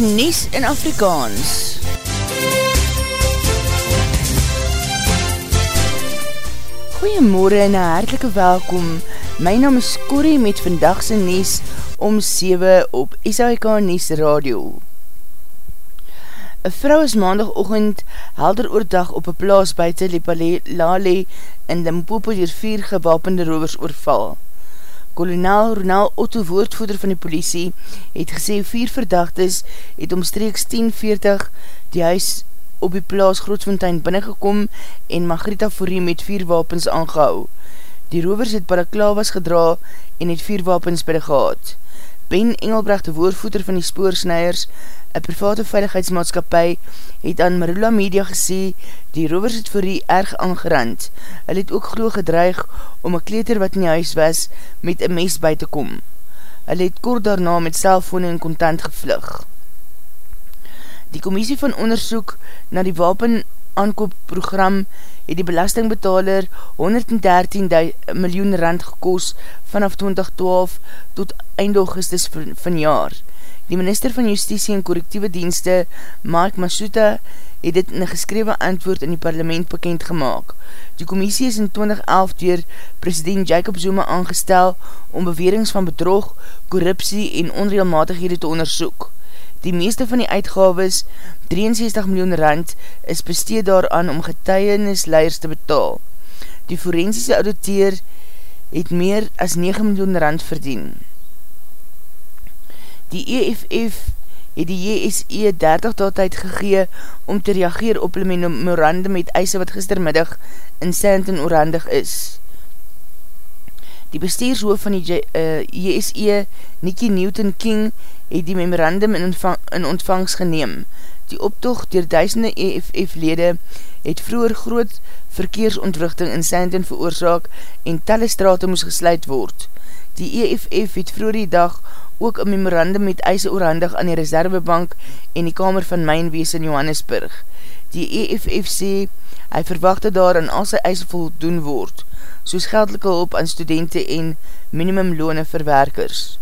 die Nies in Afrikaans. Goeiemorgen en een hartelike welkom. My naam is Corrie met vandagse Nies om 7 op SAIK Nies Radio. Een vrou is maandagochtend helder oordag op een plaas buiten Lepalale in Limpopo dier vier gewapende rovers oorval. Kolonel Ronald Otto, woordvoeder van die politie, het gesê vier verdachtes het omstreeks 10.40 die huis op die plaas Grootfontein binnengekom en Margrieta Fourie met vier wapens aangehou. Die rovers het balaklavas gedra en het vier wapens by gehad. Ben Engelbrecht, de woordvoeder van die spoorsnijers, een private veiligheidsmaatskapie, het aan Marula Media gesê, die rovers het vir die erg aangerand. Hy het ook groe gedreig om een kleter wat in die huis was, met een mes by te kom. Hy het kort daarna met cellfoon en contant gevlug. Die commissie van onderzoek na die wapen aankoopprogram het die belastingbetaler 113 miljoen rand gekos vanaf 2012 tot eind augustus van, jaar. Die minister van Justitie en Correctieve Dienste, Mark Masuta, het dit in een geskrewe antwoord in die parlement bekend gemaakt. Die commissie is in 2011 door president Jacob Zuma aangestel om bewerings van bedrog, korruptie en onrealmatighede te onderzoek. Die meeste van die uitgaves, 63 miljoen rand, is besteed daaraan om getuienisleiers te betaal. Die forensische auditeer het meer as 9 miljoen rand verdien. Die EFF het die JSE 30 daad tyd gegee om te reageer op die memorandum met eise wat gistermiddag in Santon orandig is. Die bestuurshoof van die JSE, uh, Nikki Newton King, het die memorandum in, ontvang, in ontvangs geneem. Die optocht dier duisende EFF-lede het vroeger groot verkeersontwrichting in Sandton veroorzaak en talle strate moes gesluit word. Die EFF het vroeger die dag ook een memorandum met eise oorhandig aan die Reservebank en die Kamer van Mijnwees in Johannesburg. Die EFF sê, hy verwachte daar aan al sy eise voldoen word, soos geldelike hulp aan studenten en minimumloone vir werkers.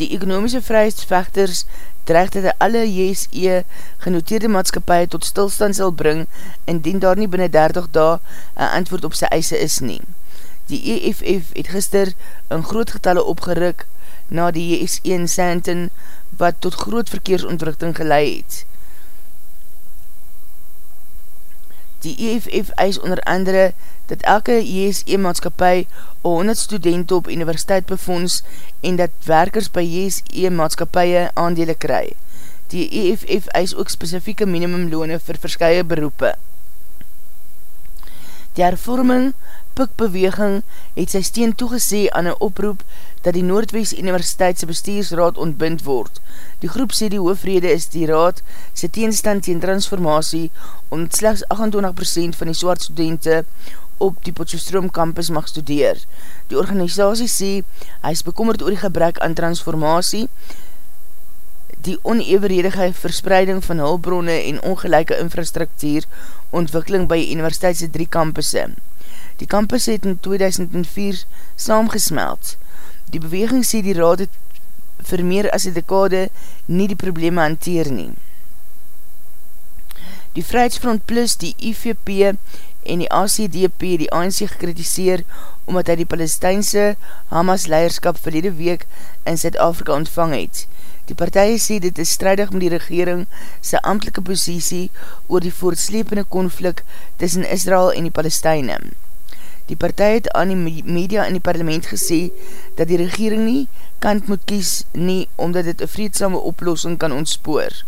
Die ekonomiese vryheidsvechters dreig dat hy alle JSE genoteerde maatskapie tot stilstand sal bring indien daar nie binnen 30 dae een antwoord op sy eise is nie. Die EFF het gister in groot getalle opgeruk na die JSE in Santon wat tot groot verkeersontwrichting geleid het. Die EFF eis onder andere dat elke JSE-maatskapie 100 studenten op universiteit befonds en dat werkers by JSE-maatskapie aandele kry. Die EFF eis ook specifieke minimumloone vir verskye beroepe. Die hervorming Pukbeweging het sy steen toegesee aan een oproep dat die Noordwest Universiteitse bestuursraad ontbind word. Die groep sê die hoofrede is die raad sy teenstand teen transformatie omdat slechts 28% van die swart studenten op die Potjostroom campus mag studeer. Die organisatie sê hy is bekommerd oor die gebrek aan transformatie, die onevenredige verspreiding van hulbronne en ongelijke infrastruktuur ontwikkeling by universiteitse drie campusse. Die campus het in 2004 saamgesmeld. Die beweging sê die raad het vir meer as die dekade nie die probleme hanteer nie. Die Vrijheidsfront Plus, die IVP en die ACDP die ANC gekritiseer omdat hy die Palestijnse Hamas leierskap verlede week in Zuid-Afrika ontvang het. Die partij sê dit is strijdig met die regering sy amtelike posiesie oor die voortslepende konflik tussen Israel en die Palestijne. Die partij het aan die media in die parlement gesê dat die regering nie kant moet kies nie omdat dit een vreedsame oplossing kan ontspoor.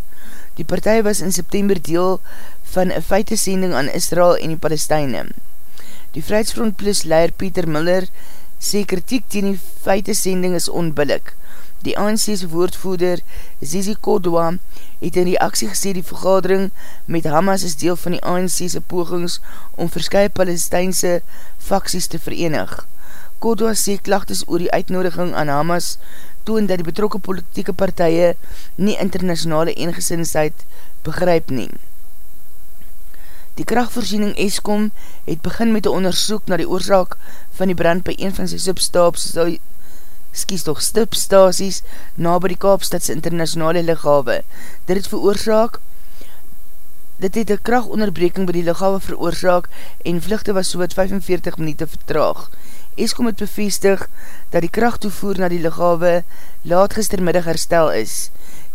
Die partij was in september deel van een feitesending aan Israel en die Palestijne. Die Vrijheidsfront Plus leier Pieter Miller sê kritiek teen die feitesending is onbillik. Die ANC's woordvoerder Zizi Kodwa het in reaksie gesê die vergadering met Hamas is deel van die ANC's pogings om verskye Palestijnse faksies te verenig. Kodwa sê klachtes oor die uitnodiging aan Hamas toon dat die betrokke politieke partije nie internationale eengesinsheid begryp neem. Die krachtvoorziening ESCOM het begin met die onderzoek na die oorzaak van die brand by een van sy substaps skies toch stipstasies na by die Kaapstadse internationale lichawe. Dit het veroorzaak Dit het een krachtonderbreking by die lichawe veroorzaak en vluchte was so wat 45 minuut vertraag. Eskom het bevestig dat die krachttoevoer na die lichawe laat gistermiddag herstel is.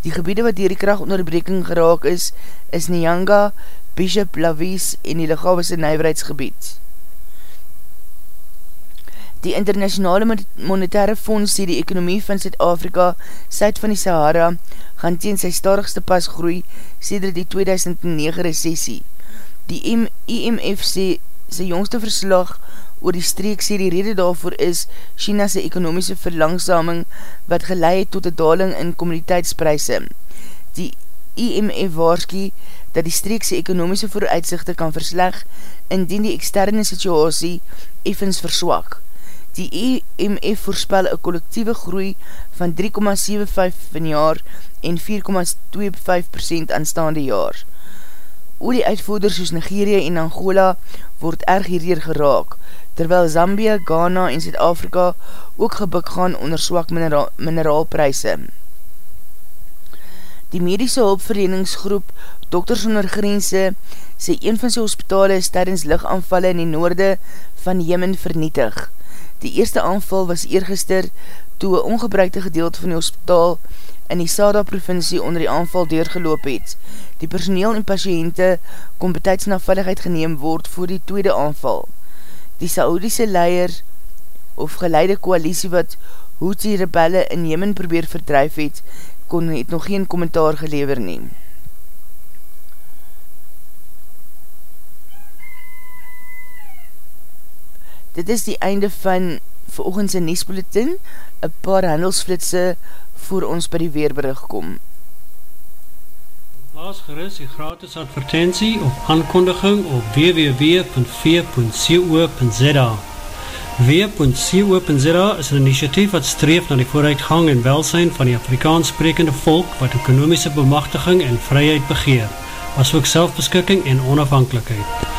Die gebiede wat dier die krachtonderbreking geraak is, is Nyanga, Bishop, Lavies en die lichawe sy nijverheidsgebied. Die internationale monetaire fonds sê die ekonomie van Zuid-Afrika, Zuid van die Sahara, gaan teen sy stadigste pas groei sêder die 2009 recessie. Die IMF sê sy jongste verslag oor die streek sê die rede daarvoor is China's ekonomiese verlangsaming wat geleid tot die daling in communiteitspryse. Die IMF waarskie dat die streekse ekonomiese vooruitzichte kan versleg indien die externe situasie effens verswak. Die EMF voorspel een collectieve groei van 3,75 van jaar en 4,25% aanstaande jaar. Olie uitvoerders soos Nigeria en Angola word erg hierdier geraak, terwyl Zambia, Ghana en Zuid-Afrika ook gebuk gaan onder swak mineraal, mineraalpryse. Die medische hulpverleningsgroep Dokters onder Grense sê een van sy hospitale is tydens lichaanvalle in die noorde van Jemen vernietig. Die eerste aanval was eergister toe een ongebruikte gedeelte van die hospitaal in die Sada provincie onder die aanval deurgeloop het. Die personeel en patiënte kon betijds na veiligheid geneem word voor die tweede aanval. Die Saoediese leier of geleide koalisie wat Houthi rebelle in Jemen probeer verdrijf het, kon het nog geen kommentaar gelever neem. Dit is die einde van veroogendse Niesbulletin, een paar handelsflitse voor ons by die weerberig kom. Plaas geris die gratis advertentie of aankondiging op www.v.co.za W.co.za is een initiatief wat streef na die vooruitgang en welsijn van die Afrikaans sprekende volk wat ekonomische bemachtiging en vryheid begeer, as ook selfbeskikking en onafhankelijkheid.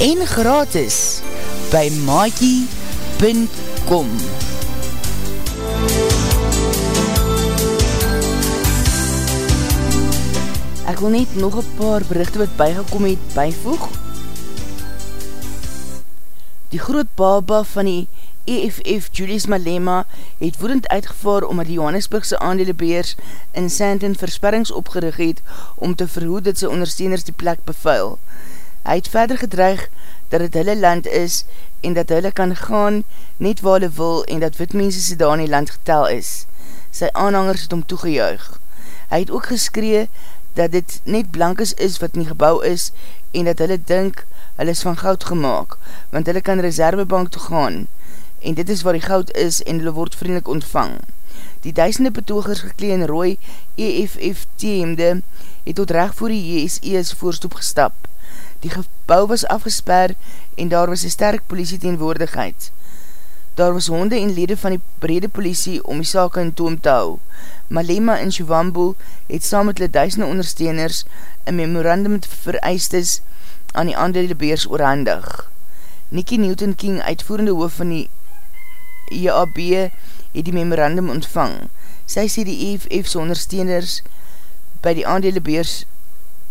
en gratis by maakie.com Ek wil net nog een paar berichte wat bygekom het byvoeg. Die groot baba van die EFF Julius Malema het woedend uitgevaar omdat die Johannesburgse aandelebeers in Sandton versperrings opgerig het om te verhoed dat sy ondersteuners die plek bevuil. Hy het verder gedreig dat het hulle land is en dat hulle kan gaan net waar hulle wil en dat witmense se daar in die land getel is. Sy aanhangers het om toegejuig. Hy het ook geskree dat dit net blankes is wat in die gebouw is en dat hulle dink hulle is van goud gemaakt, want hulle kan reservebank toe gaan en dit is waar die goud is en hulle word vriendelik ontvang. Die duisende betogers geklee in rooi EFF-TMD het tot recht voor die JSE's voorstoep gestap. Die gebouw was afgesper en daar was een sterk politie teenwoordigheid. Daar was honde en lede van die brede politie om die sake in toom te hou. Malema en Shivambo het saam met hulle duisende ondersteuners een memorandum vereistes aan die aandele beers oorhandig. Nikki Newton King, uitvoerende hoof van die IAB het die memorandum ontvang. Sy sê die EFF's ondersteuners by die aandelebeurs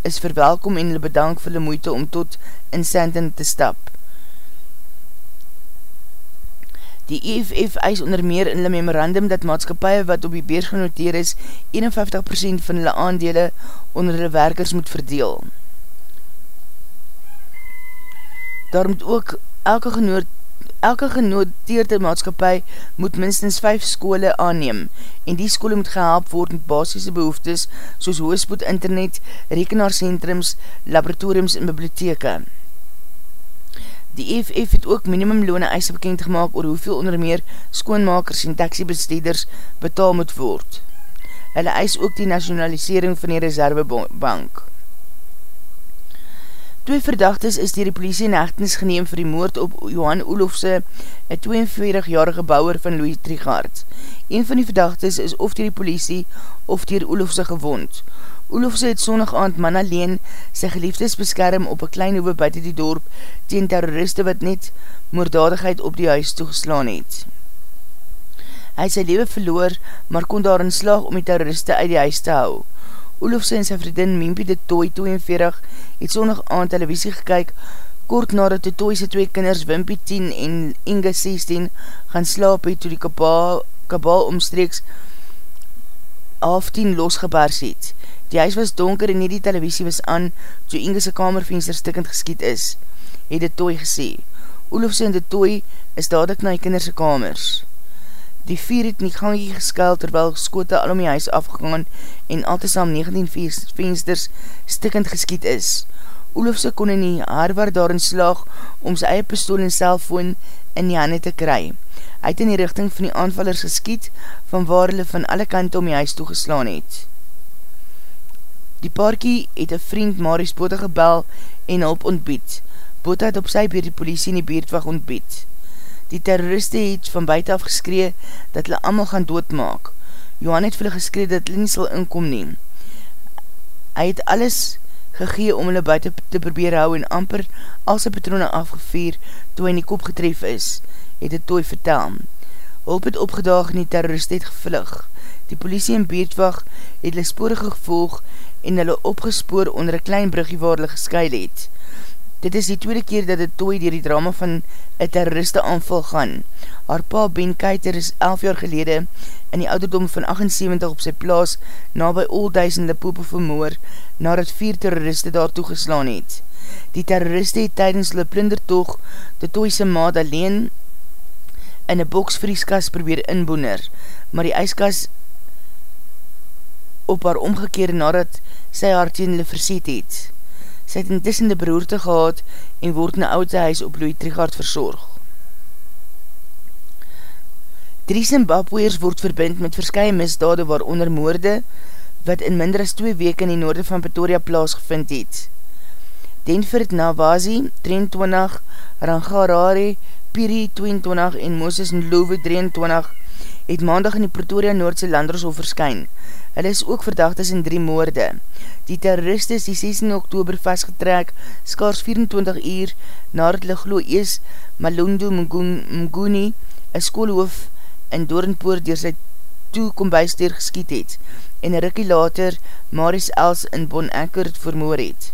is verwelkom en hulle bedank vir hulle moeite om tot in Sandton te stap. Die EFF eis onder meer in hulle memorandum dat maatskapie wat op die beurs genoteer is 51% van hulle aandele onder hulle werkers moet verdeel. Daar moet ook elke genoot Elke genoteerde maatskapie moet minstens 5 skole aanneem en die skole moet gehelp word met basisse behoeftes soos hoespoed internet, rekenaarcentrums, laboratoriums en bibliotheke. Die EFF het ook minimumloone eise bekend gemaakt oor hoeveel onder meer skoonmakers en taxibesteders betaal moet word. Hulle eis ook die nationalisering van die reservebank. Twee verdachtes is dier die politie in echtenis geneem vir die moord op Johan Oelofse, een 42-jarige bouwer van Louis Trigard. Een van die verdachtes is of dier die politie of dier Oelofse gewond. Oelofse het sondag aand man alleen sy geliefdes beskerm op een klein hoeve buiten die dorp tegen terroriste wat net moordadigheid op die huis toegeslaan het. Hy het sy leven verloor, maar kon daar in slag om die terroriste uit die huis te hou. Oelofse en sy vriendin Mimpie de Toy 42 het sondag aan televisie gekyk kort nadat de Toy sy twee kinders Wimpie 10 en Inge 16 gaan slaap het toe die kabaal, kabaal omstreeks half 10 losgebars het. Die huis was donker en nie die televisie was aan toe Inge sy kamervenster stikkend geskiet is, het de Toy gesê. Oelofse en de Toy is dadelijk na die kinderse kamers. Die vier het in die gangie geskuil terwyl skote al om die huis afgegaan en altesam 19 vensters stikkend geskiet is. Oelofse kon in die haarwaar daarin slaag om sy eie pistool en cellfoon in die hande te kry. Hy het in die richting van die aanvallers geskiet van waar hulle van alle kant om die huis toegeslaan het. Die paarkie het een vriend Marius Bota gebel en hulp ontbied. Bota het op sy beer die politie in die beerdwag ontbied. Die terroriste het van buiten af geskree dat hulle allemaal gaan doodmaak. Johan het vir hulle geskree dat hulle nie sal inkom neem. Hy het alles gegee om hulle buiten te probeer hou en amper al sy patrone afgeveer toe hy in die kop getref is, het het tooi vertel. Hulp het opgedaag en die terroriste het gevlug. Die politie en beerdwag het hulle sporige gevolg en hulle opgespoor onder een klein bruggie waar hulle geskuil het. Dit is die tweede keer dat het tooi dier die drama van een terroriste aanval gaan. Haar pa Ben Keiter is 11 jaar gelede in die ouderdom van 78 op sy plaas na by Oldhuisende poepe vermoor nadat vier terroriste daar toegeslaan het. Die terroriste het tydens hulle plindertoog de tooise maad alleen in een boksvrieskas probeer inboener, maar die ijskas op haar omgekeer nadat sy haar teen hulle verset het. Sy het intussen de beroerte gehad en word in een oude huis op Louis Trigard verzorg. Drie Zimbabweers word verbind met verskye misdade waaronder moorde, wat in minder as twee weke in die noorde van Pretoria plaasgevind het. Denford Nawazi, 23, Rangarare, Piri, 22 en Moses Nlove, 23, het maandag in die Pretoria Noordse Landershof verskyn. Hulle is ook verdachtes in drie moorde. Die terroriste is die 16 oktober vastgetrek, skaars 24 uur, nadat hulle glo ees Malondo Mguni, een skoolhoof in Doornpoort, dier sy toe kom bysteer geskiet het, en een rikkie later Maris Els in Bon Anker het vermoor het.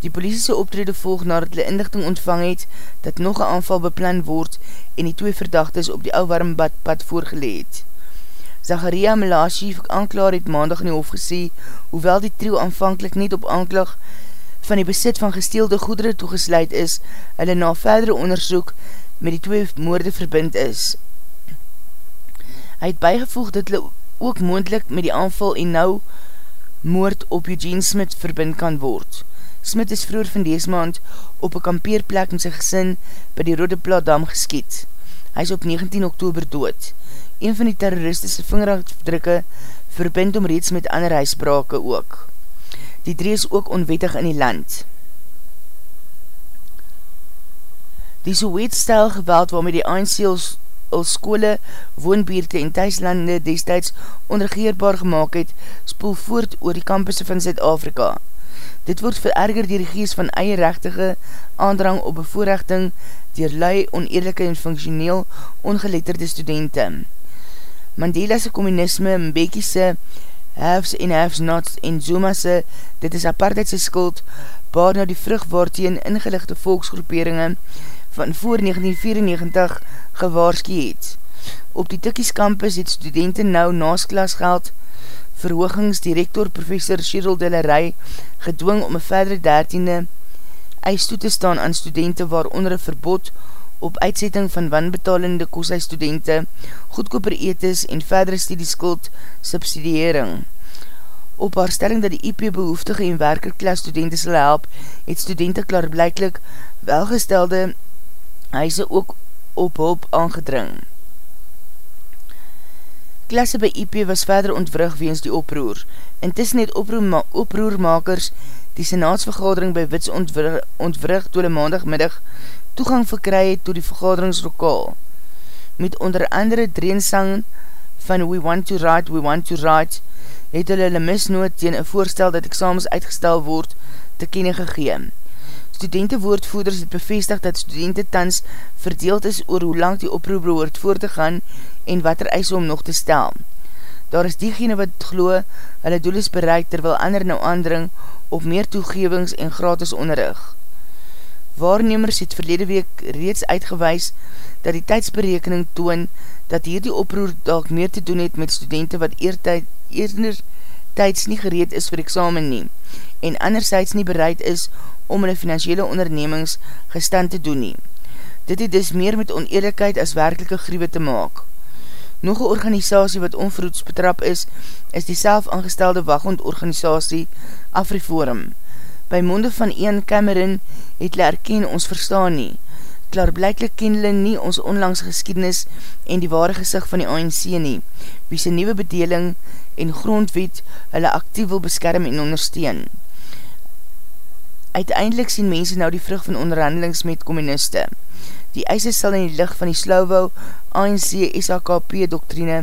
Die polisie optrede volg nadat hulle inlichting ontvang het dat nog een aanval beplan word en die twee verdachtes op die ouwarm badpad voorgeleed. Zacharia Melashi, aanklaar het maandag in die hof gesê, hoewel die trio aanvankelijk niet op aanklag van die besit van gesteelde goedere toegesluit is, hulle na verdere onderzoek met die twee moorde verbind is. Hy het bijgevoeg dat hulle ook moendlik met die aanval en nou moord op Eugene Smith verbind kan word. Smith is vroeger van dees maand op een kampeerplek met sy gesin by die Rode Plaatdam geskiet. Hy is op 19 oktober dood. Een van die terroristische vingerafdrukke verbind om reeds met ander huisbrake ook. Die drie is ook onwettig in die land. Die Soweet-stijl geweld waarmee die ANC al skole, woonbeerte en thuislande destijds onregeerbaar gemaakt het, spoel voort oor die kampusse van Zuid-Afrika. Dit word vererger die regies van eie rechtige aandrang op bevoorrechting dier lui, oneerlijke en functioneel ongeletterde studenten. Mandela's communisme, Mbeki's haves en haves nots en Zuma's dit is apartheidse skuld, baar na die vrugwaarteen ingelichte volksgroeperingen van voor 1994 gewaarski het. Op die Tikkies campus het studenten nou naas klasgeld verhoogingsdirektor professor Cheryl Dillerij gedwong om een verdere dertiende eis toe te staan aan studenten waaronder een verbod op uitzetting van wanbetalende koshuis studenten, goedkoper etes en verdere studieskuld subsidiering. Op haar stelling dat die IP behoeftige en werkerklas studenten sal help, het studenten klaarblijklik welgestelde huise ook op hulp aangedring. Klasse by IP was verder ontwrig weens die oproer. Intussen het oproerma oproermakers die senaatsvergadering by Wits ontwrig, ontwrig toe die maandagmiddag toegang verkry het toe die vergaderingslokaal. Met onder andere dreensang van We Want to Write, We Want to Write het hulle hulle misnoot teen een voorstel dat examens uitgestel word te kenne gegeen. Studentenwoordvoeders het bevestig dat studenten tans verdeeld is oor hoe lang die oproep behoort voor te gaan en wat er eis om nog te stel. Daar is diegene wat glo hulle doel is bereik terwyl ander nou aandring op meer toegevings en gratis onderrig. Waarnemers het verlede week reeds uitgewys dat die tydsberekening toon dat hier die oproer dalk meer te doen het met studenten wat eerder tyds nie gereed is vir examen nie en anderzijds nie bereid is om hulle financiële ondernemings gestand te doen nie. Dit het dus meer met oneerlijkheid as werkelike griewe te maak. Nog een organisatie wat onverhoeds betrap is, is die self aangestelde waghondorganisatie Afriforum. By monde van Ian Cameron het hulle erken ons verstaan nie. Klaarblijklik ken hulle nie ons onlangs geskiednis en die ware gezicht van die ANC nie, wie sy nieuwe bedeling en grondwet hulle actief wil beskerm en ondersteun. Uiteindelik sien mense nou die vrug van onderhandelings met communiste. Die eise sal in die licht van die Slauwou ANC-SAKP doktrine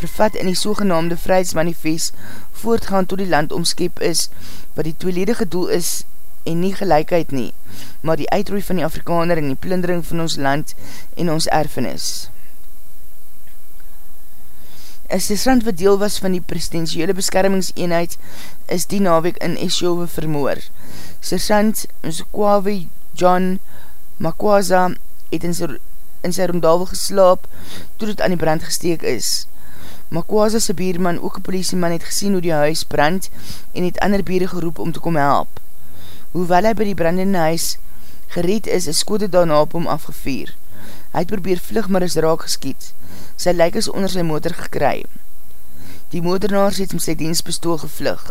vervat in die sogenaamde vrijheidsmanifest voortgaan tot die land omskep is, wat die tweeledige doel is en nie gelijkheid nie, maar die uitroei van die Afrikaner en die plundering van ons land en ons erfenis. Een sergeant wat deel was van die presidentiële beskermingseenheid is die naweek in Esjove vermoor. Sergeant Mzukwawe John Makwaza het in sy, in sy rondalwe geslaap toe het aan die brand gesteek is. Makwaza sy bierman, ook een politieman, het gesien hoe die huis brand en het ander bieren geroep om te kom help. Hoewel hy by die brandende huis gereed is, is skode daarna op hom afgeveer. Hy het probeer vlug, maar is raak geskiet sy lijk is onder sy motor gekry. Die motornaars het met sy dienstpistool gevlug.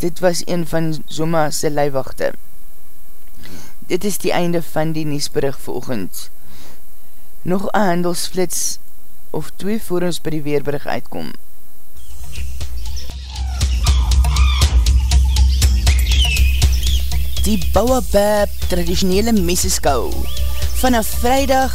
Dit was een van Zoma sy leiwachte. Dit is die einde van die Niesbrug volgend. Nog een handelsflits of twee voor ons by die Weerbrug uitkom. Die Bouwabab traditionele meseskou vanaf vrijdag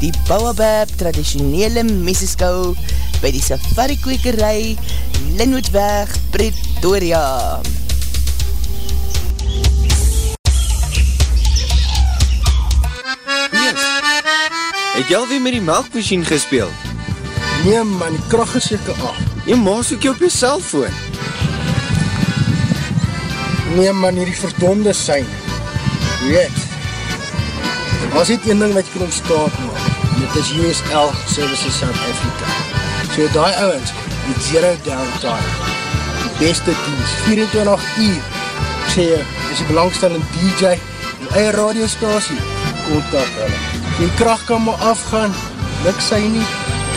Die Bouwabab traditionele meseskou by die safari kwekerij Linwoodweg Pretoria. Yes. Het jy alweer met die melkmachine gespeeld? Nee man, die kracht is jyke af. Jy maas ook jy op jy cellfoon. Nee man, hierdie verdonde sein. Weet, was dit een ding wat jy kan ontstaat man. Dit is USL Services South Africa. So die ouwens, die zero downtime. Die beste dienst, 24 uur. Ek sê jy, is die belangstellende DJ, die eie radiostasie, kontak hulle. Die kracht kan maar afgaan, luk sy nie,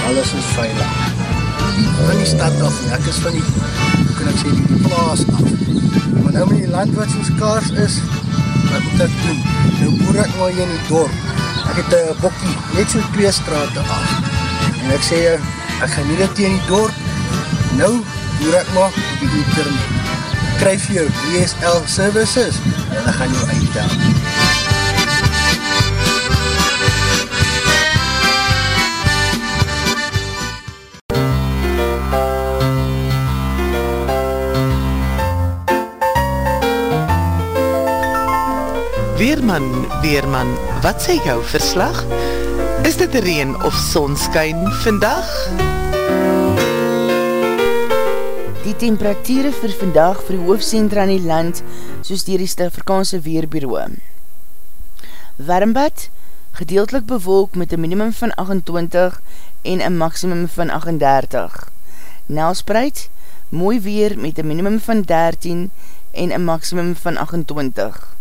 alles is veilig. Van die stad af, ek is van die, hoe kan ek sê, die plaas af. Maar nou met die land wat soos kaars is, wat moet doen? Nou boer ek maar hier in die dorp. Ek het een bokkie, net so twee straten af. En ek sê, ek gaan nie dit hier in die dorp. Nou boer ek maar op die internet. Kryf jou DSL services en ek gaan jou uitdaan. Weerman, Weerman, wat sê jou verslag? Is dit reen of sonskyn vandag? Die temperatuur vir vandag vir die hoofdcentra in die land, soos dier die Stafrikaanse Weerbureau. Warmbad, gedeeltelik bewolk met een minimum van 28 en een maximum van 38. Nelspreid, mooi weer met een minimum van 13 en een maximum van 28.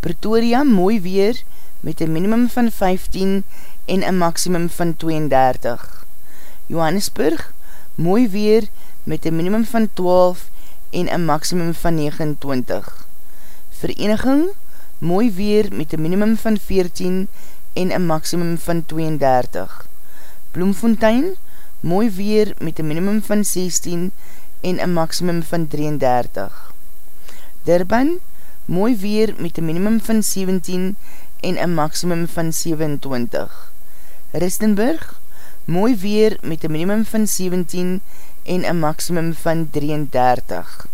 Pretoria mooi weer met een minimum van 15 en een maximum van 32. Johannesburg mooi weer met een minimum van 12 en een maximum van 29. Vereniging mooi weer met een minimum van 14 en een maximum van 32. Bloemfontein mooi weer met een minimum van 16 en een maximum van 33. Durban mooi weer met een minimum van 17 en een maximum van 27. Ristenburg, mooi weer met een minimum van 17 en een maximum van 33.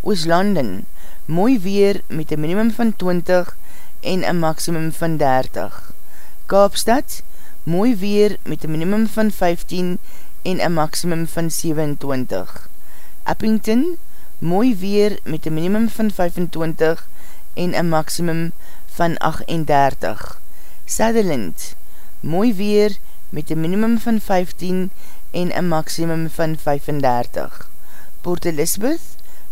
Ooslanden, mooi weer met een minimum van 20 en een maximum van 30. Kaapstad, mooi weer met een minimum van 15 en een maximum van 27. Eppington, mooi weer met een minimum van 25 en een maximum van 38. Sutherland, mooi weer met een minimum van 15 en een maximum van 35. Port Elizabeth,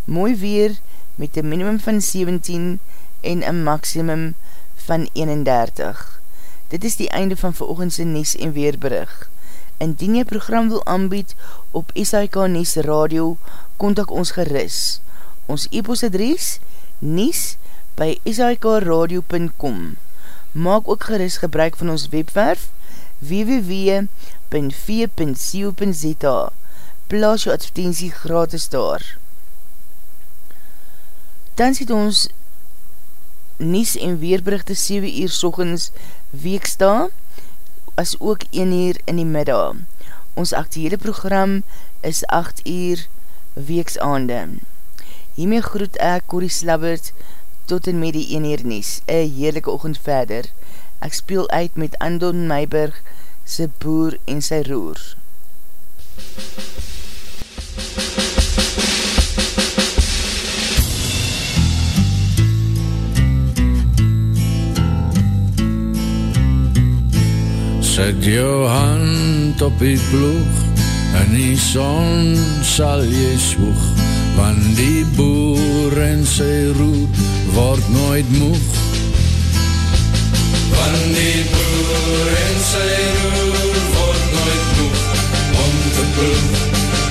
mooi weer met een minimum van 17 en een maximum van 31. Dit is die einde van veroogendse Nies en Weerbrug. Indien jy program wil aanbied op SIK Nies Radio, kontak ons geris. Ons e-post adres, nies by sikradio.com. Maak ook geris gebruik van ons webwerf, www.v.co.za. Plaas jou advertentie gratis daar. Dan sê ons nies en weerberichte 7 uur sorgens weeksta, as ook 1 uur in die middag. Ons actuele program is 8 uur weeksaande. Hiermee groet ek Corrie Slabbert tot en met die 1 uur nies. Een heerlijke ochend verder. Ek speel uit met Andon Meiberg, sy boer en sy roer. Zet jou hand op die ploeg En die son sal jy swoeg Want die boer en sy roep word nooit moeg. Want die boer en sy roep word nooit moeg Om te ploeg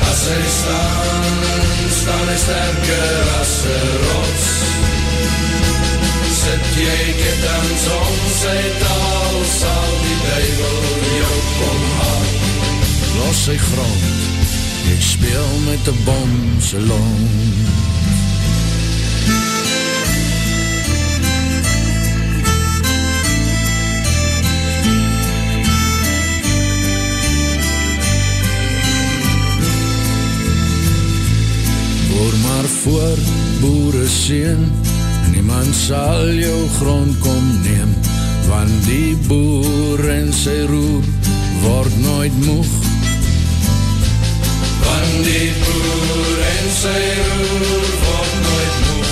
As hy staan, staan hy sterker as een rots. Sit jy ketens om sy taal Sal die duivel jou kom sy grond Ek speel met die bomse lont Hoor maar voor, boere sien, niemand sal jou grond kom neem, want die boer en sy roer word nooit moeg. Die boer en sy roer word nooit moeg,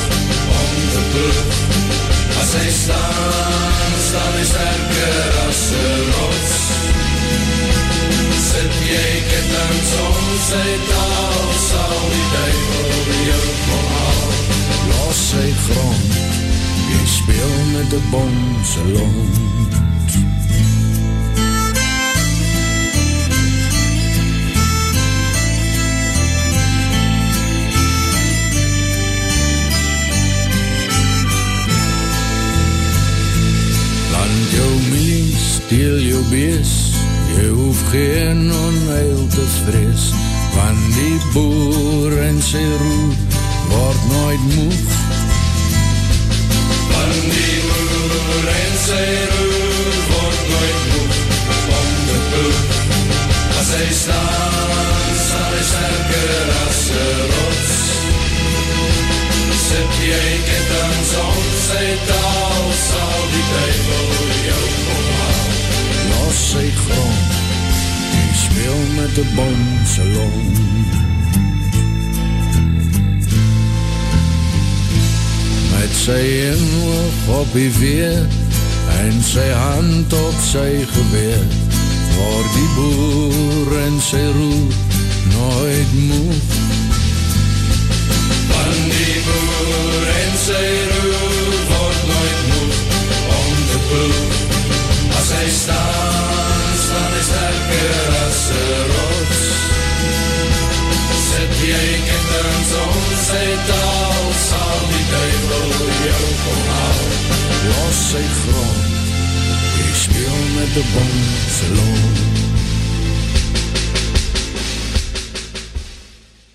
om te ploeg. As hy staan, staan hy sterker as sy rots. Sit jy ketens om sy taal, sal die duivel jou kom haal. Los sy grond, jy speel met die bonse lont. Land hoef geen onheil te vrees, want die boer en sy roer word nooit moeg. Want die boer en sy roer word nooit moeg, om te ploeg. As hy staan, sal hy sterker as sy rots. Sit jy ketens om sy taal, sal die duivel met die bonse lont. Met sy inhoog op die weer, en sy hand op sy geweer, word die boer en sy roer nooit moeg. Van die boer en sy roer sy taal, sal die duivel jou kom haal. Los sy grond, jy speel met die bonse loon.